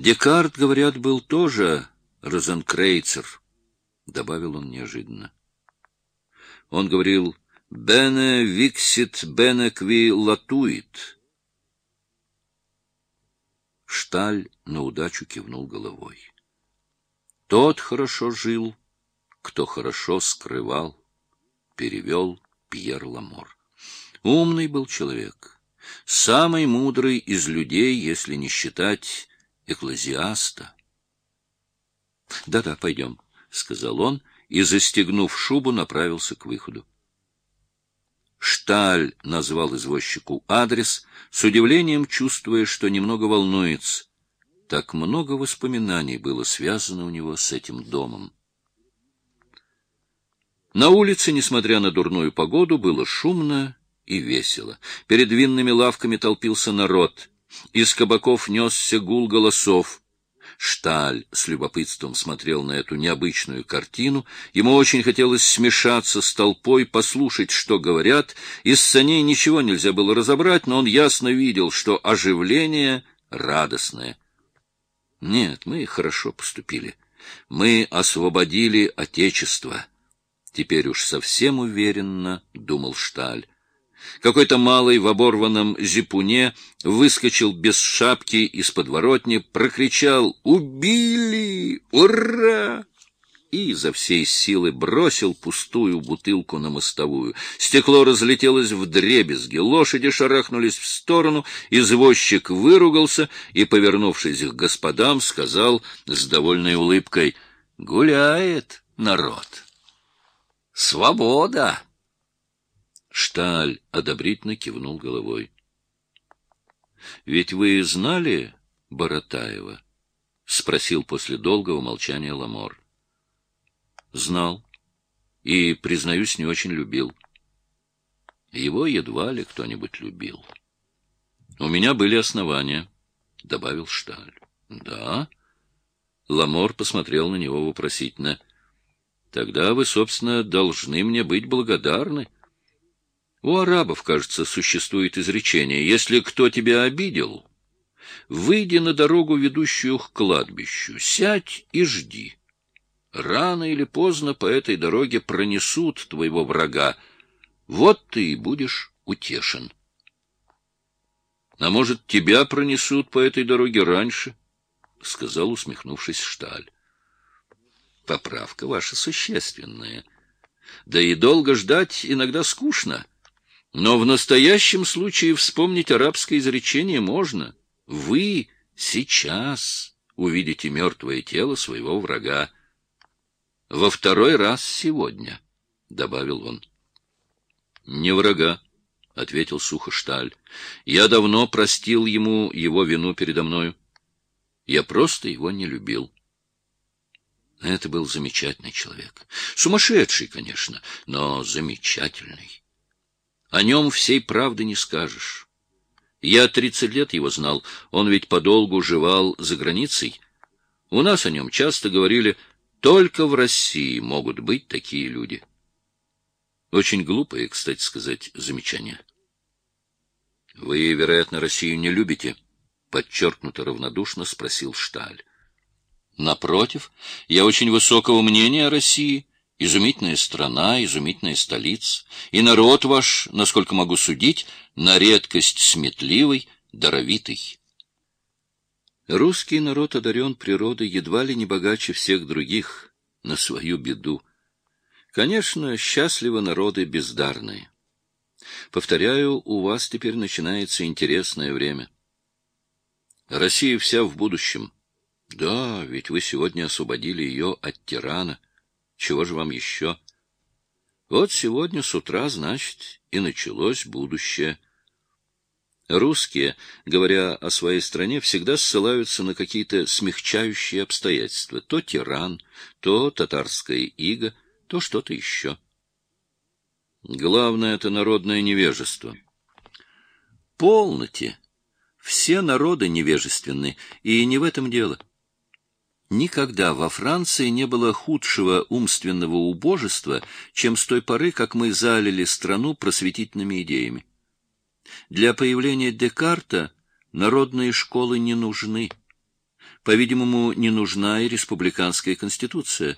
Декарт, говорят, был тоже розенкрейцер, — добавил он неожиданно. Он говорил «bene vixit, bene qui latuit». Шталь на удачу кивнул головой. Тот хорошо жил, кто хорошо скрывал, перевел Пьер Ламор. Умный был человек, самый мудрый из людей, если не считать эклезиаста. «Да-да, пойдем», — сказал он, и, застегнув шубу, направился к выходу. Шталь назвал извозчику адрес, с удивлением чувствуя, что немного волнуется. Так много воспоминаний было связано у него с этим домом. На улице, несмотря на дурную погоду, было шумно и весело. Перед винными лавками толпился народ. Из кабаков несся гул голосов. Шталь с любопытством смотрел на эту необычную картину. Ему очень хотелось смешаться с толпой, послушать, что говорят. Из саней ничего нельзя было разобрать, но он ясно видел, что оживление радостное. Нет, мы хорошо поступили. Мы освободили Отечество. Теперь уж совсем уверенно, — думал Шталь. Какой-то малый в оборванном зипуне выскочил без шапки из подворотни, прокричал «Убили! Ура!» и изо всей силы бросил пустую бутылку на мостовую. Стекло разлетелось в дребезги, лошади шарахнулись в сторону, извозчик выругался и, повернувшись к господам, сказал с довольной улыбкой «Гуляет народ! Свобода!» Шталь одобрительно кивнул головой. — Ведь вы знали Боротаева? — спросил после долгого молчания Ламор. — Знал. И, признаюсь, не очень любил. Его едва ли кто-нибудь любил. — У меня были основания, — добавил Шталь. — Да? Ламор посмотрел на него вопросительно. — Тогда вы, собственно, должны мне быть благодарны. — у арабов, кажется, существует изречение «Если кто тебя обидел, выйди на дорогу, ведущую к кладбищу, сядь и жди. Рано или поздно по этой дороге пронесут твоего врага, вот ты и будешь утешен». «А может, тебя пронесут по этой дороге раньше?» — сказал, усмехнувшись Шталь. «Поправка ваша существенная. Да и долго ждать иногда скучно». Но в настоящем случае вспомнить арабское изречение можно. Вы сейчас увидите мертвое тело своего врага. Во второй раз сегодня, — добавил он. — Не врага, — ответил Сухошталь. — Я давно простил ему его вину передо мною. Я просто его не любил. Это был замечательный человек. Сумасшедший, конечно, но замечательный. О нем всей правды не скажешь. Я тридцать лет его знал, он ведь подолгу жевал за границей. У нас о нем часто говорили, только в России могут быть такие люди. Очень глупое, кстати сказать, замечание. Вы, вероятно, Россию не любите? Подчеркнуто равнодушно спросил Шталь. Напротив, я очень высокого мнения о России. Изумительная страна, изумительная столица, и народ ваш, насколько могу судить, на редкость сметливый, даровитый. Русский народ одарен природой едва ли не богаче всех других, на свою беду. Конечно, счастливы народы бездарные. Повторяю, у вас теперь начинается интересное время. Россия вся в будущем. Да, ведь вы сегодня освободили ее от тирана — чего же вам еще? Вот сегодня с утра, значит, и началось будущее. Русские, говоря о своей стране, всегда ссылаются на какие-то смягчающие обстоятельства. То тиран, то татарская ига, то что-то еще. Главное — это народное невежество. Полноте. Все народы невежественны, и не в этом дело. Никогда во Франции не было худшего умственного убожества, чем с той поры, как мы залили страну просветительными идеями. Для появления Декарта народные школы не нужны. По-видимому, не нужна и республиканская конституция.